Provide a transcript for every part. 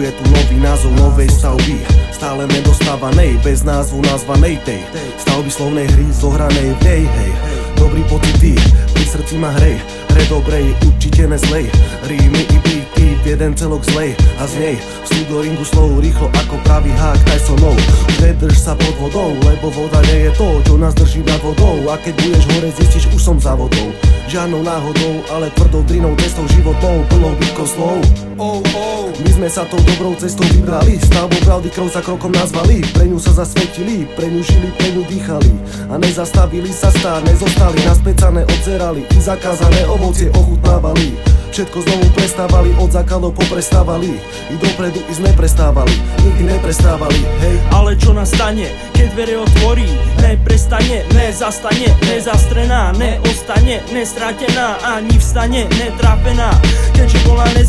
je tu nový názov novej stavby Stále nedostávanej, bez názvu nazvanej tej. Stavby slovnej hry zohranej v nej, hej. Dobrý pocit pri srdci ma hrej Hre dobrej, určite nezlej Rímy i beaty, jeden celok zlej A z nej vstup do ringu slov Rýchlo ako pravý hák Tysonou Nedrž sa pod vodou, lebo voda nie je to Čo nás drží nad vodou. A keď budeš hore zistíš, už som za vodou Žiadnou náhodou, ale tvrdou drinou Cestou životnou, plnou bytkoslov oh, oh. My sme sa tou dobrou cestou vybrali Stavbou pravdy krov sa krokom nazvali. Pre ňu sa zasvetili, pre ňu žili, pre ňu dýchali. A nezastavili sa stáť, nezostali Naspecané odzerali i zakázané ovocie ochutnávali Všetko znovu prestávali, od základov poprestávali. I dopredu ísť neprestávali, nikdy neprestávali, hej. Ale čo nastane, keď dvere otvorí? Neprestane, nezastane, nezastrená Neostane, nestratená, ani vstane, netrapená. Keďže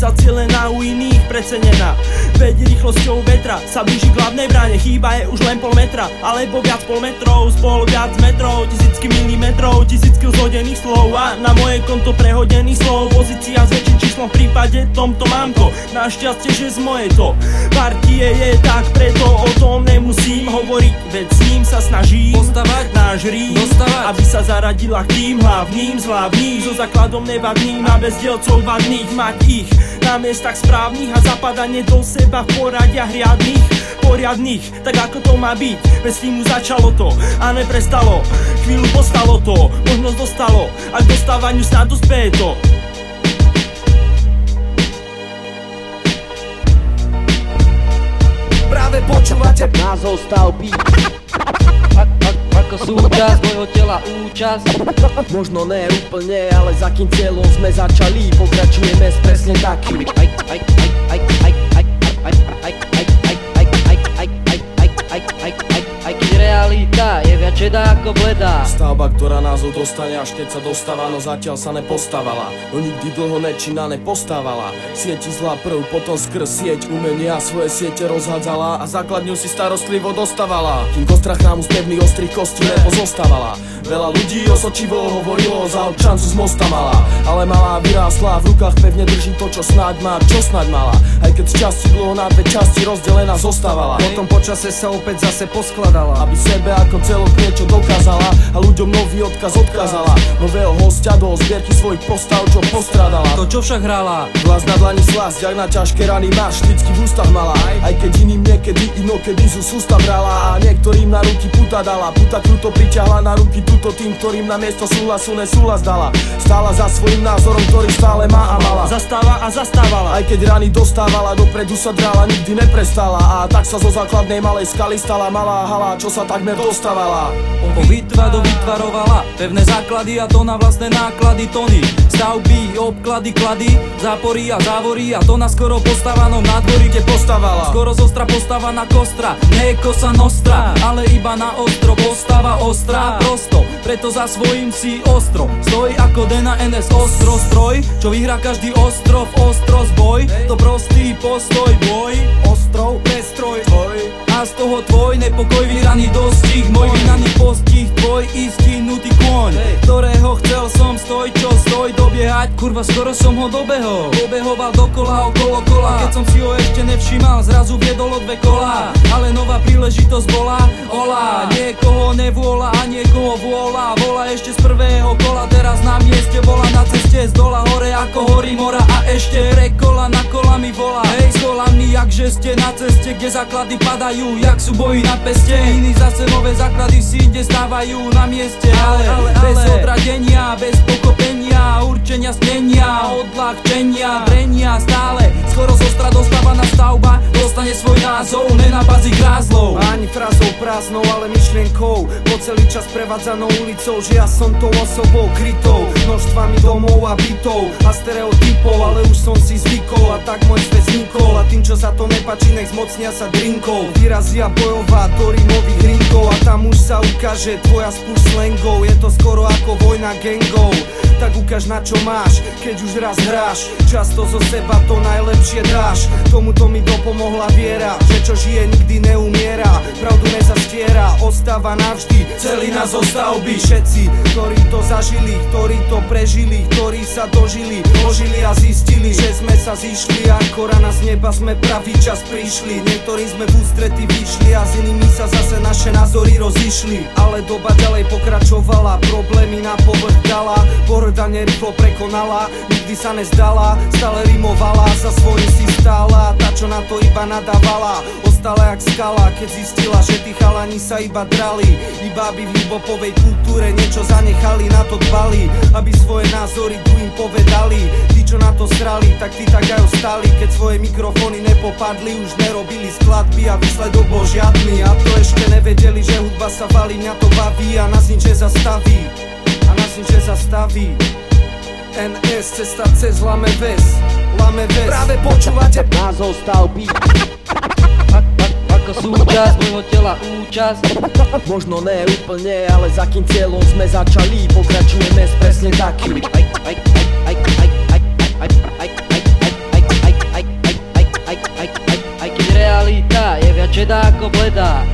bola nezacielená, u iných precenená Veď rýchlosťou vetra sa blíži k hlavnej bráne. Chýba je už len pol metra, alebo viac pol metrov. Spol viac metrov, tisícky milimetrov Tisícky zhodených slov. A na moje konto prehodených slov. Pozícia väčším číslom v prípade tomto mám to Našťastie, že z moje to Partie je tak, preto o tom nemusím hovoriť. Veď s ním sa snaží postavať náš rým Dostavať. Aby sa zaradila k tým hlavným z hlavných. So základom nevadným a bez dielcov vadných Mať ich na miestach správnych a zapadanie do seba v poradiach riadných Poriadných, tak ako to má byť? Bez týmu začalo to a neprestalo. Chvíľu postalo to, možnosť dostalo. A k dostávaniu snad dospeje to. Práve počúvate Názov stavby ako súčasť mojho tela účasť Možno ne úplne, ale za kým cieľom sme začali Pokračujeme s presne takým aj, aj, aj, aj, aj, aj, aj, aj, aj, realita je šedá ako bledá. Stavba, ktorá názov dostane až keď sa dostáva, no zatiaľ sa nepostávala No nikdy dlho nečina nepostávala Sieti zlá prv, potom skrz sieť umenia svoje siete rozhádzala A základňu si starostlivo dostávala. Kým kostra chrámu z pevných ostrých kostí nepozostávala Veľa ľudí osočivo hovorilo, za občancu z mosta mala. Ale malá vyrástla, v rukách pevne drží to, čo snáď má, čo snáď mala. Aj keď z časti dlho na dve časti rozdelená zostávala Potom počase sa opäť zase poskladala Aby sebe ako celok niečo dokázala. A ľuďom nový odkaz odkázala. Nového hostia do zbierky svojich postav, čo postradala. To čo však hrala? Vlas na dlani slasť, jak na ťažké rany máš Vždycky v ústach mala. Aj keď iným niekedy inokedy z ústa brala. A niektorým na ruky puta dala. Puta kruto priťahla na ruky tuto tým, ktorým na miesto súhlasu nesúhlas dala. Stála za svojim názorom, ktorý stále má a mala. Zastáva a zastávala. Aj keď rany dostávala, dopredu sa drala, nikdy neprestala. A tak sa zo základnej malej skaly stala malá hala, čo sa takmer dostávala Po vytva do vytvarovala Pevné základy a to na vlastné náklady tony. Stavby, obklady, klady Zápory a závory a to na skoro postávanom nádvorí Kde postavala. Skoro zostra na kostra Nie kosa nostra, ale iba na ostro Postava ostrá, prosto Preto za svojím si ostro. Stoj ako Dena NS ostro stroj Čo vyhrá každý ostrov, ostro zboj. To prostý postoj, boj. Ostrov, prestroj, tvoj A z toho tvoj nepokoj vyraný dostih. Môj vynaný postih, tvoj istinutý kôň Ktorého chcel som stoj, čo stoj dobiehať. Kurva, skoro som ho dobehol. Dobehoval dokola, okolo kola. Keď som si ho ešte nevšimal, zrazu viedol o dve kola. Ale nová príležitosť bola Ola, niekoho nevôľa a niekoho vôľa. Vola ešte z prvého kola, teraz na mieste Bola na ceste. Z dola hore ako horí mora A ešte pre kola na kola mi volá Hej, s kolami, jakže ste na ceste Kde základy padajú, jak sú boji na peste. Iní zase nové základy si inde stávajú na mieste Ale, ale, ale. bez odradenia, bez pokopenia Určenia snenia, odľahčenia, drenia Stále skoro zostra dostávaná stavba Dostane svoj názov, ne na bazi grázlov. Ani frazou prázdnou, ale myšlienkou Po celý čas prevádzanou ulicou Že ja som tou osobou krytou Množstvami domov a bytov A stereotypov, ale už som si zvykol A tak môj svet vznikol A tým, čo sa to nepačí, nech zmocnia sa drinkov Vyrazia bojová do rímových rinkov A tam už sa ukáže tvoja spúšť slangov Je to skoro ako vojna gangov. Tak ukáž na čo máš Keď už raz hráš. Často zo seba to najlepšie dáš. Tomuto mi dopomohla viera Že čo žije nikdy Pravdu nezastiera Ostáva navždy Celina zo stavby Všetci, ktorí to zažili Ktorí to prežili Ktorí sa dožili Ožili a zistili Že sme sa zišli Ako rana z neba sme pravý čas prišli. Niektorí sme v ústrety vyšli A s inými sa zase naše názory rozišli. Ale doba ďalej pokračovala Problémy na povrch dala Pohrdanie rýchlo prekonala Nikdy sa nezdala Stále rimovala Za svojím si stála. Tá čo na to iba nadávala. Ostala jak skala Keď zistila, že tí chalani sa iba drali. Iba aby v hibopovej kultúre niečo zanechali Na to dbali. Aby svoje názory tu im povedali. Tí čo na to srali Tak tí tak aj ostali. Keď svoje mikrofóny nepopadli Už nerobili skladby a výsledok bol žiadny. A to ešte nevedeli, že hudba sa valí Mňa to baví. A nás nič nezastaví. A nás nič nezastaví NS, cesta cez lame ves Lame ves Práve počúvate Názov stavby Ako súčasť môjho tela účasť Možno ne úplne, ale za kým cieľom sme začali Pokračujeme s presne takým Aj, aj, aj, aj, aj, aj, aj, aj, aj, aj, aj, aj, aj, aj, aj, aj, aj, aj, aj, keď realita je viac šedá ako bledá